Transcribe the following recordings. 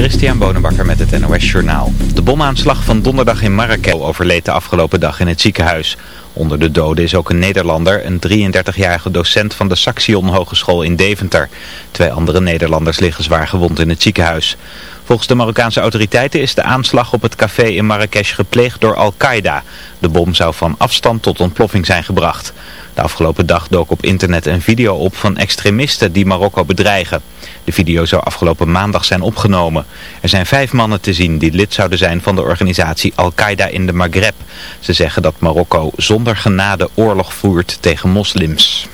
Christian Bonenbakker met het NOS Journaal. De bomaanslag van donderdag in Marrakech overleed de afgelopen dag in het ziekenhuis. Onder de doden is ook een Nederlander, een 33-jarige docent van de Saxion Hogeschool in Deventer. Twee andere Nederlanders liggen zwaar gewond in het ziekenhuis. Volgens de Marokkaanse autoriteiten is de aanslag op het café in Marrakesh gepleegd door Al-Qaeda. De bom zou van afstand tot ontploffing zijn gebracht. De afgelopen dag dook op internet een video op van extremisten die Marokko bedreigen. De video zou afgelopen maandag zijn opgenomen. Er zijn vijf mannen te zien die lid zouden zijn van de organisatie Al-Qaeda in de Maghreb. Ze zeggen dat Marokko zonder genade oorlog voert tegen moslims.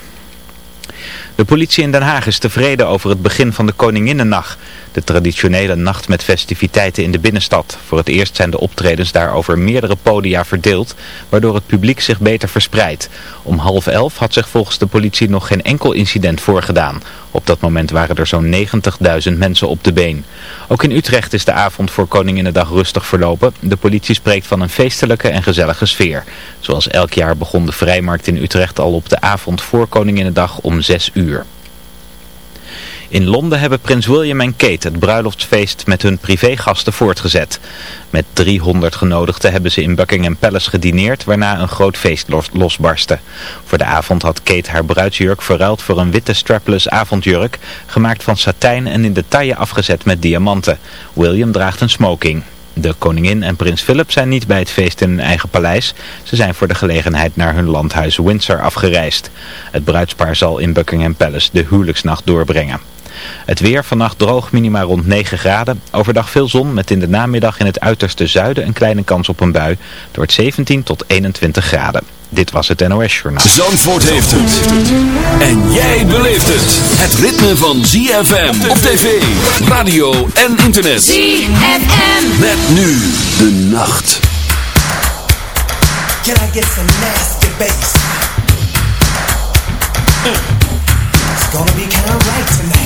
De politie in Den Haag is tevreden over het begin van de Koninginnennacht. De traditionele nacht met festiviteiten in de binnenstad. Voor het eerst zijn de optredens daar over meerdere podia verdeeld, waardoor het publiek zich beter verspreidt. Om half elf had zich volgens de politie nog geen enkel incident voorgedaan. Op dat moment waren er zo'n 90.000 mensen op de been. Ook in Utrecht is de avond voor Koninginnedag rustig verlopen. De politie spreekt van een feestelijke en gezellige sfeer. Zoals elk jaar begon de Vrijmarkt in Utrecht al op de avond voor Koninginnedag om 6 uur. In Londen hebben prins William en Kate het bruiloftsfeest met hun privégasten voortgezet. Met 300 genodigden hebben ze in Buckingham Palace gedineerd, waarna een groot feest losbarstte. Voor de avond had Kate haar bruidsjurk verruild voor een witte strapless avondjurk, gemaakt van satijn en in de afgezet met diamanten. William draagt een smoking. De koningin en prins Philip zijn niet bij het feest in hun eigen paleis. Ze zijn voor de gelegenheid naar hun landhuis Windsor afgereisd. Het bruidspaar zal in Buckingham Palace de huwelijksnacht doorbrengen. Het weer vannacht droog, minima rond 9 graden. Overdag veel zon met in de namiddag in het uiterste zuiden een kleine kans op een bui. Door het 17 tot 21 graden. Dit was het NOS Journaal. Zandvoort heeft het. En jij beleeft het. Het ritme van ZFM op tv, radio en internet. ZFM. Met nu de nacht. Can I get some nasty bass? It's gonna be kinda right tonight.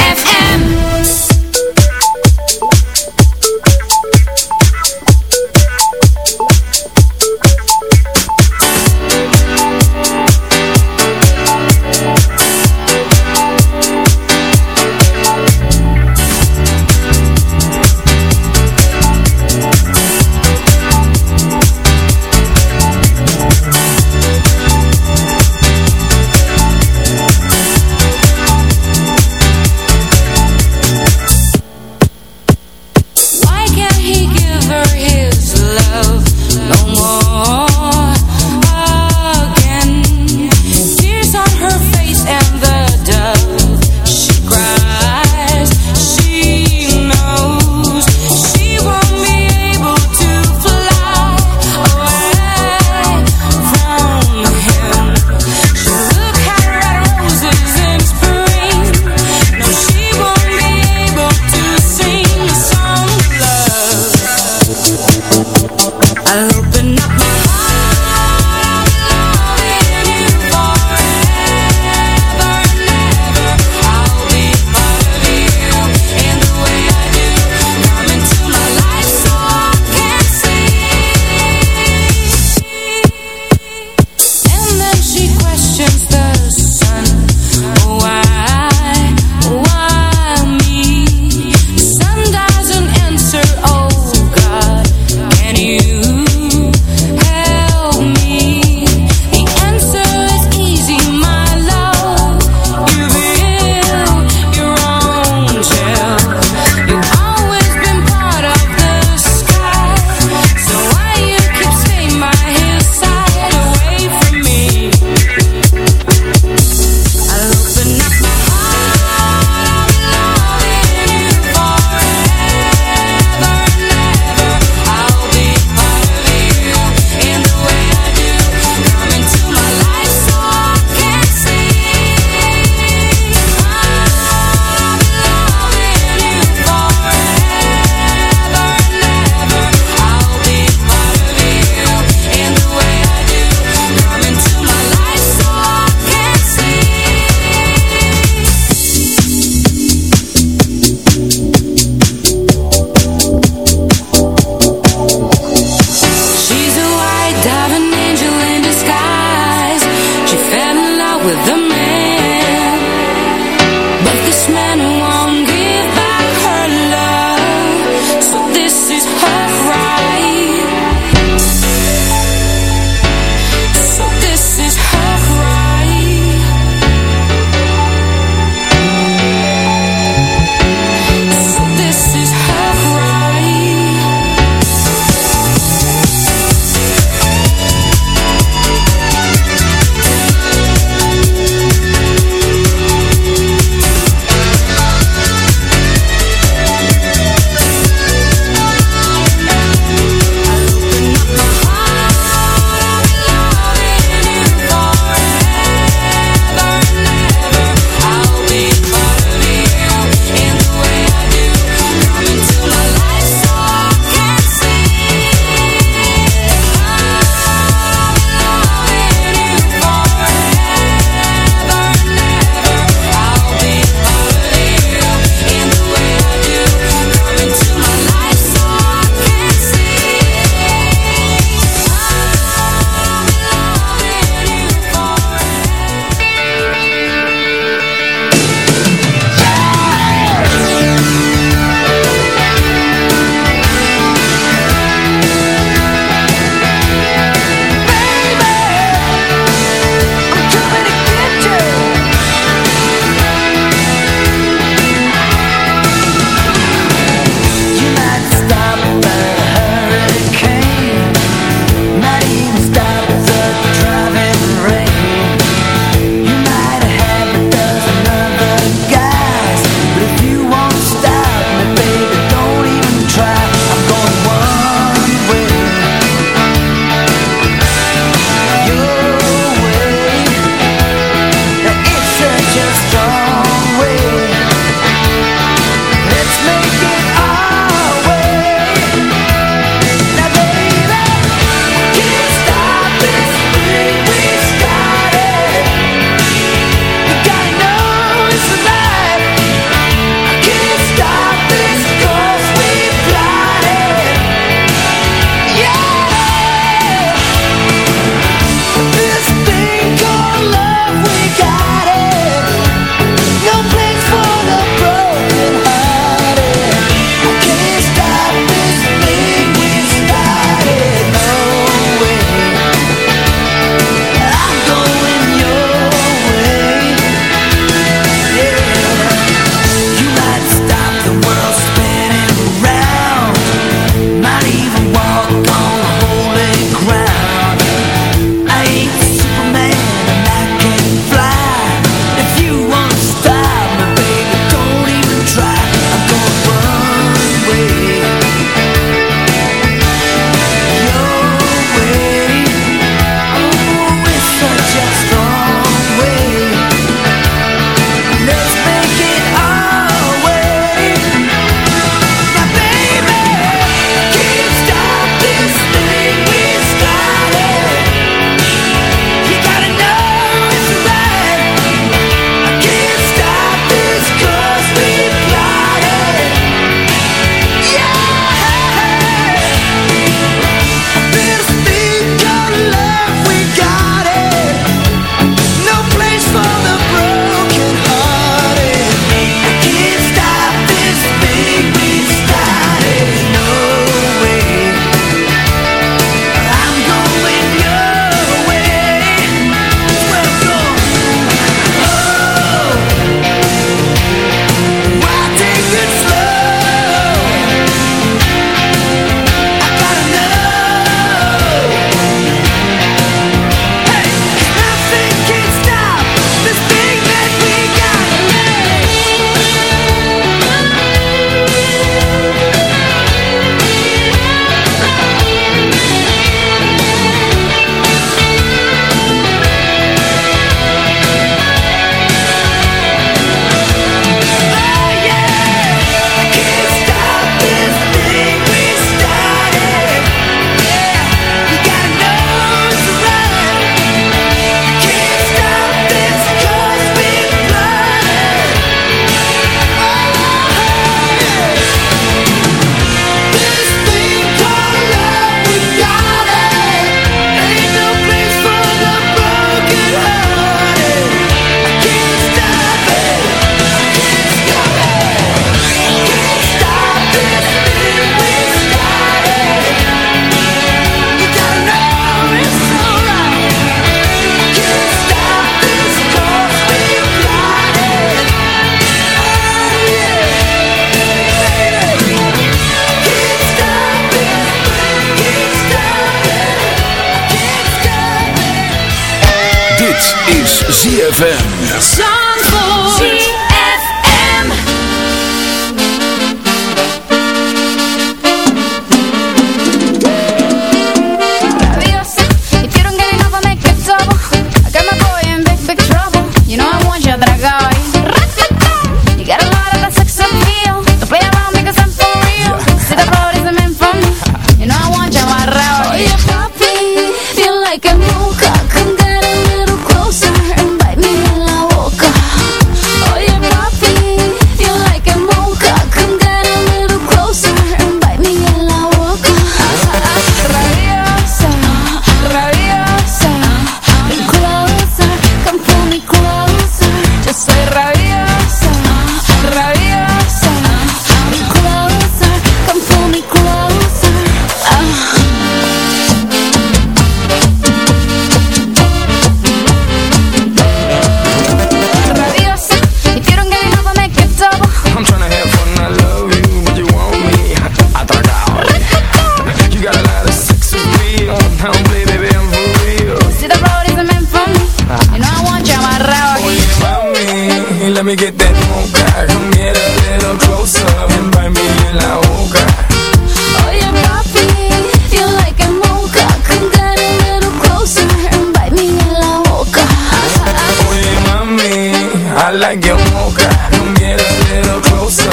I like your mocha. Come get a little closer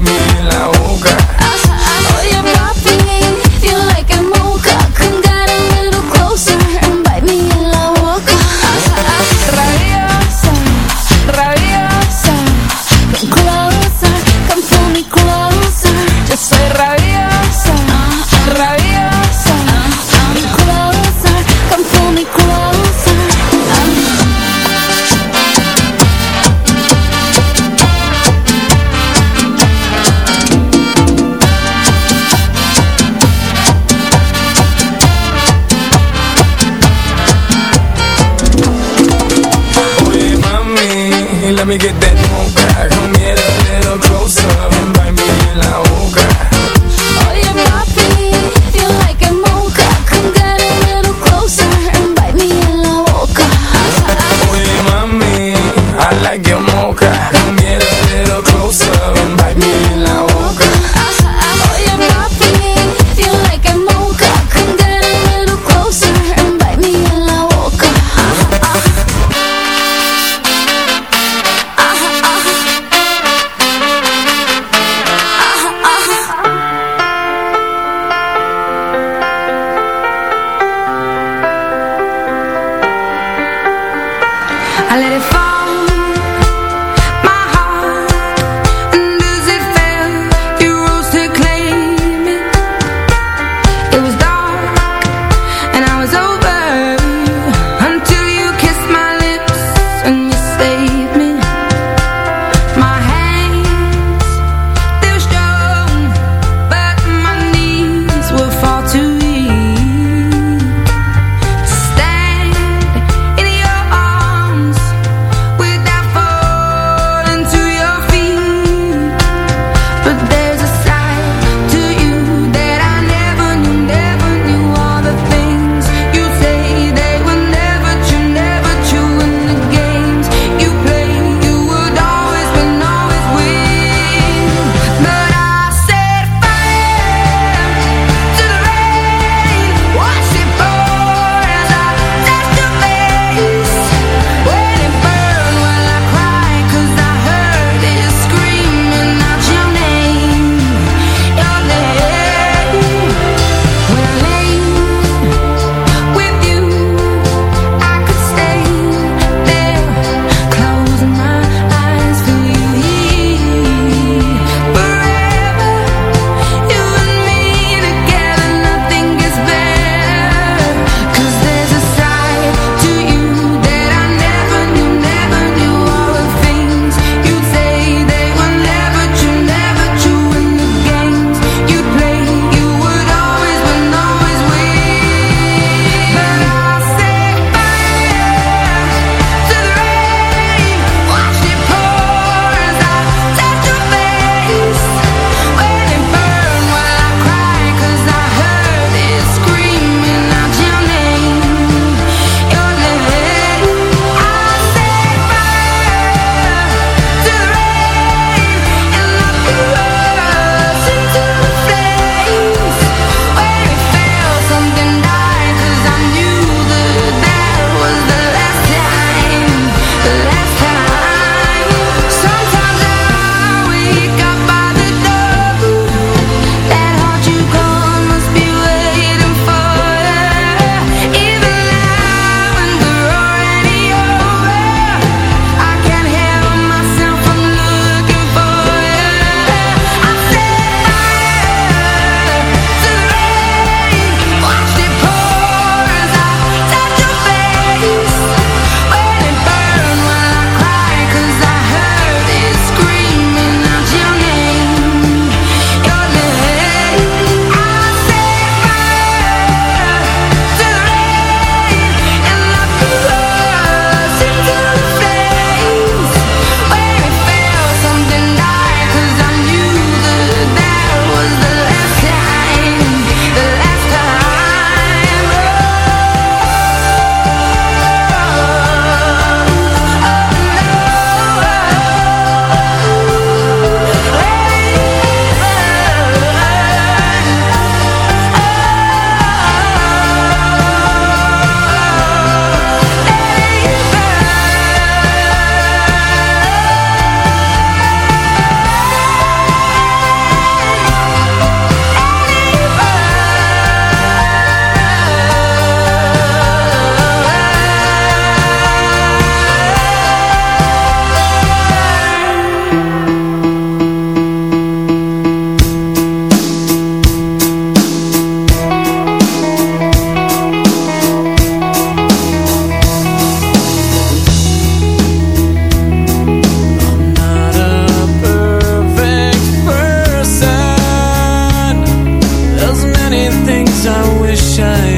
me in, many things I wish I